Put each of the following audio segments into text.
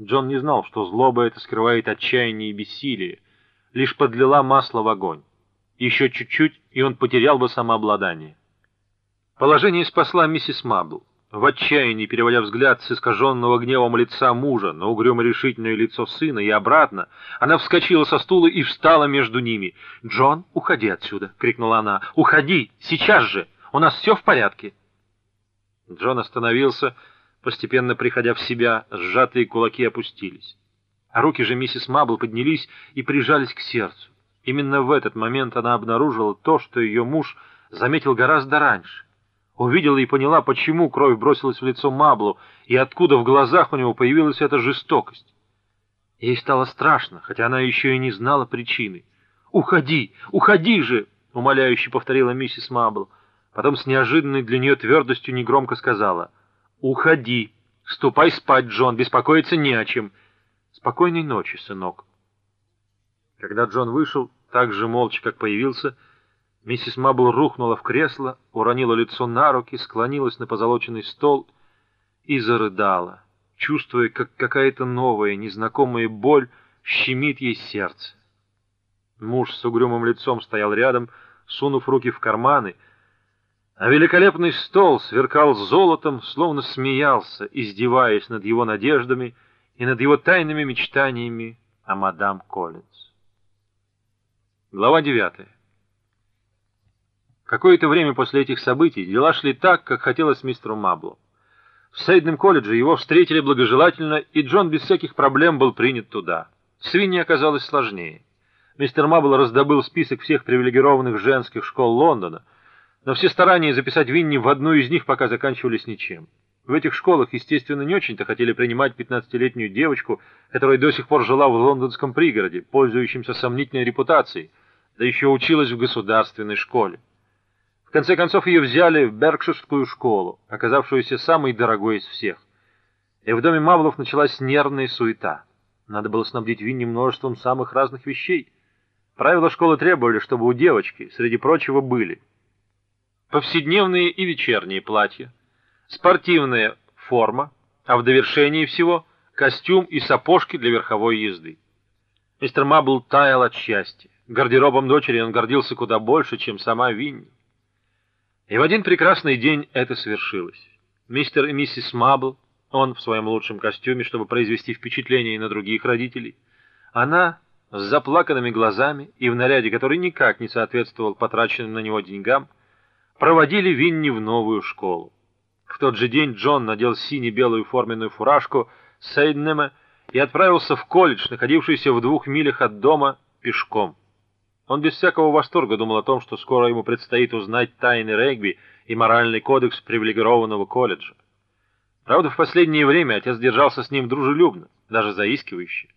Джон не знал, что злоба это скрывает отчаяние и бессилие, лишь подлила масло в огонь. Еще чуть-чуть, и он потерял бы самообладание. Положение спасла миссис Мабл. В отчаянии, переводя взгляд с искаженного гневом лица мужа на угрюмо-решительное лицо сына и обратно, она вскочила со стула и встала между ними. «Джон, уходи отсюда!» — крикнула она. «Уходи! Сейчас же! У нас все в порядке!» Джон остановился, постепенно приходя в себя, сжатые кулаки опустились. А руки же миссис Мабл поднялись и прижались к сердцу. Именно в этот момент она обнаружила то, что ее муж заметил гораздо раньше. Увидела и поняла, почему кровь бросилась в лицо Маблу и откуда в глазах у него появилась эта жестокость. Ей стало страшно, хотя она еще и не знала причины. «Уходи! Уходи же!» — умоляюще повторила миссис Мабл. Потом с неожиданной для нее твердостью негромко сказала. «Уходи! Ступай спать, Джон, беспокоиться не о чем. Спокойной ночи, сынок». Когда Джон вышел, так же молча, как появился, — Миссис Мабл рухнула в кресло, уронила лицо на руки, склонилась на позолоченный стол и зарыдала, чувствуя, как какая-то новая, незнакомая боль щемит ей сердце. Муж с угрюмым лицом стоял рядом, сунув руки в карманы, а великолепный стол сверкал золотом, словно смеялся, издеваясь над его надеждами и над его тайными мечтаниями о мадам Коллинз. Глава девятая. Какое-то время после этих событий дела шли так, как хотелось мистеру Маблу. В Сейдном колледже его встретили благожелательно, и Джон без всяких проблем был принят туда. Свиньи оказалось сложнее. Мистер Мабл раздобыл список всех привилегированных женских школ Лондона, но все старания записать Винни в одну из них пока заканчивались ничем. В этих школах, естественно, не очень-то хотели принимать 15-летнюю девочку, которая до сих пор жила в лондонском пригороде, пользующемся сомнительной репутацией, да еще училась в государственной школе конце концов ее взяли в Беркширскую школу, оказавшуюся самой дорогой из всех. И в доме Мавлов началась нервная суета. Надо было снабдить Винни множеством самых разных вещей. Правила школы требовали, чтобы у девочки, среди прочего, были повседневные и вечерние платья, спортивная форма, а в довершении всего костюм и сапожки для верховой езды. Мистер Мабл таял от счастья. Гардеробом дочери он гордился куда больше, чем сама Винни. И в один прекрасный день это свершилось. Мистер и миссис Мабл, он в своем лучшем костюме, чтобы произвести впечатление на других родителей, она с заплаканными глазами и в наряде, который никак не соответствовал потраченным на него деньгам, проводили Винни в новую школу. В тот же день Джон надел сине-белую форменную фуражку Сейднема и отправился в колледж, находившийся в двух милях от дома, пешком. Он без всякого восторга думал о том, что скоро ему предстоит узнать тайны регби и моральный кодекс привилегированного колледжа. Правда, в последнее время отец держался с ним дружелюбно, даже заискивающе.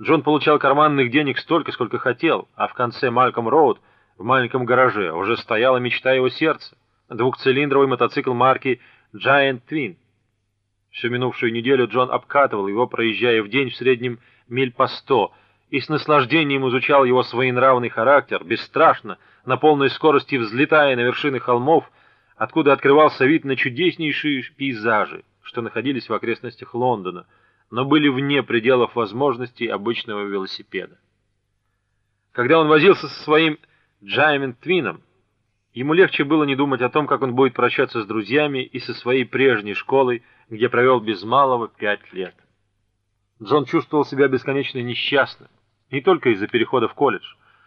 Джон получал карманных денег столько, сколько хотел, а в конце Мальком Роуд в маленьком гараже уже стояла мечта его сердца — двухцилиндровый мотоцикл марки Giant Twin. Всю минувшую неделю Джон обкатывал его, проезжая в день в среднем миль по сто — и с наслаждением изучал его своенравный характер, бесстрашно, на полной скорости взлетая на вершины холмов, откуда открывался вид на чудеснейшие пейзажи, что находились в окрестностях Лондона, но были вне пределов возможностей обычного велосипеда. Когда он возился со своим Джаймент Твином, ему легче было не думать о том, как он будет прощаться с друзьями и со своей прежней школой, где провел без малого пять лет. Джон чувствовал себя бесконечно несчастным не только из-за перехода в колледж.